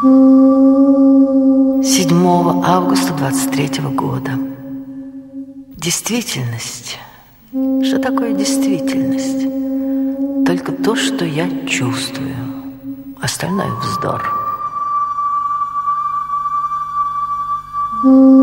7 августа 23 года. Действительность. Что такое действительность? Только то, что я чувствую. Остальное вздор. Thank you.